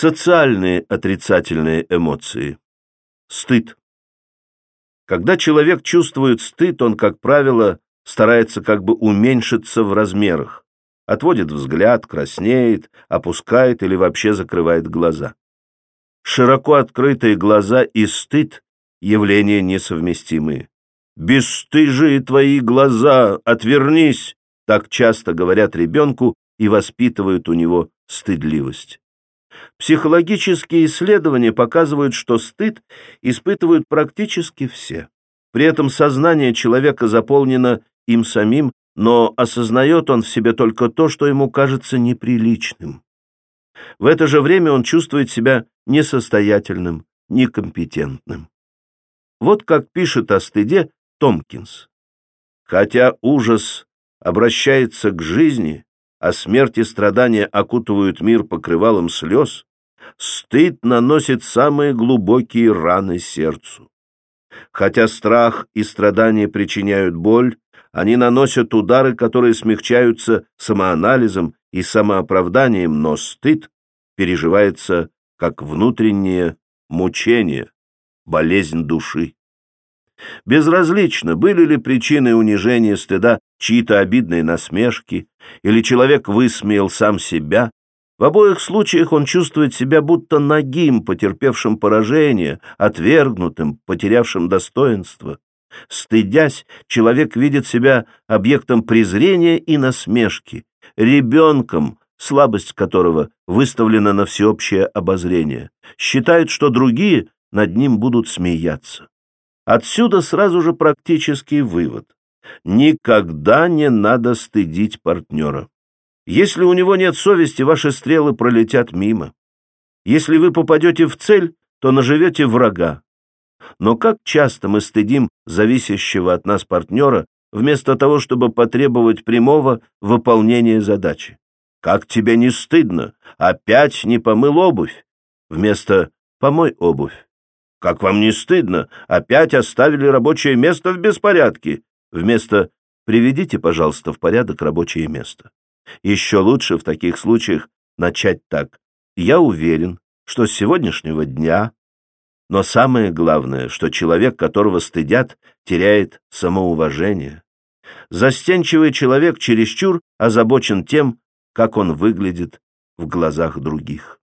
Социальные отрицательные эмоции. Стыд. Когда человек чувствует стыд, он, как правило, старается как бы уменьшиться в размерах, отводит взгляд, краснеет, опускает или вообще закрывает глаза. Широко открытые глаза и стыд — явления несовместимые. «Бесстыжие твои глаза! Отвернись!» Так часто говорят ребенку и воспитывают у него стыдливость. Психологические исследования показывают, что стыд испытывают практически все. При этом сознание человека заполнено им самим, но осознает он в себе только то, что ему кажется неприличным. В это же время он чувствует себя несостоятельным, некомпетентным. Вот как пишет о стыде Томкинс. Хотя ужас обращается к жизни, а смерть и страдания окутывают мир покрывалом слез, стыд наносит самые глубокие раны сердцу. Хотя страх и страдания причиняют боль, они наносят удары, которые смягчаются самоанализом и самооправданием, но стыд переживается как внутреннее мучение, болезнь души. Безразлично, были ли причиной унижения стыда чьи-то обидные насмешки, или человек высмеял сам себя, в обоих случаях он чувствует себя будто нагим, потерпевшим поражение, отвергнутым, потерявшим достоинство. Стыдясь, человек видит себя объектом презрения и насмешки, ребенком, слабость которого выставлена на всеобщее обозрение, считает, что другие над ним будут смеяться. Отсюда сразу же практический вывод. Никогда не надо стыдить партнера. Если у него нет совести, ваши стрелы пролетят мимо. Если вы попадете в цель, то наживете врага. Но как часто мы стыдим зависящего от нас партнера, вместо того, чтобы потребовать прямого выполнения задачи? Как тебе не стыдно? Опять не помыл обувь? Вместо «помой обувь». Как вам не стыдно? Опять оставили рабочее место в беспорядке. Вместо «приведите, пожалуйста, в порядок рабочее место». Еще лучше в таких случаях начать так. Я уверен, что с сегодняшнего дня... Но самое главное, что человек, которого стыдят, теряет самоуважение. Застенчивый человек чересчур озабочен тем, как он выглядит в глазах других.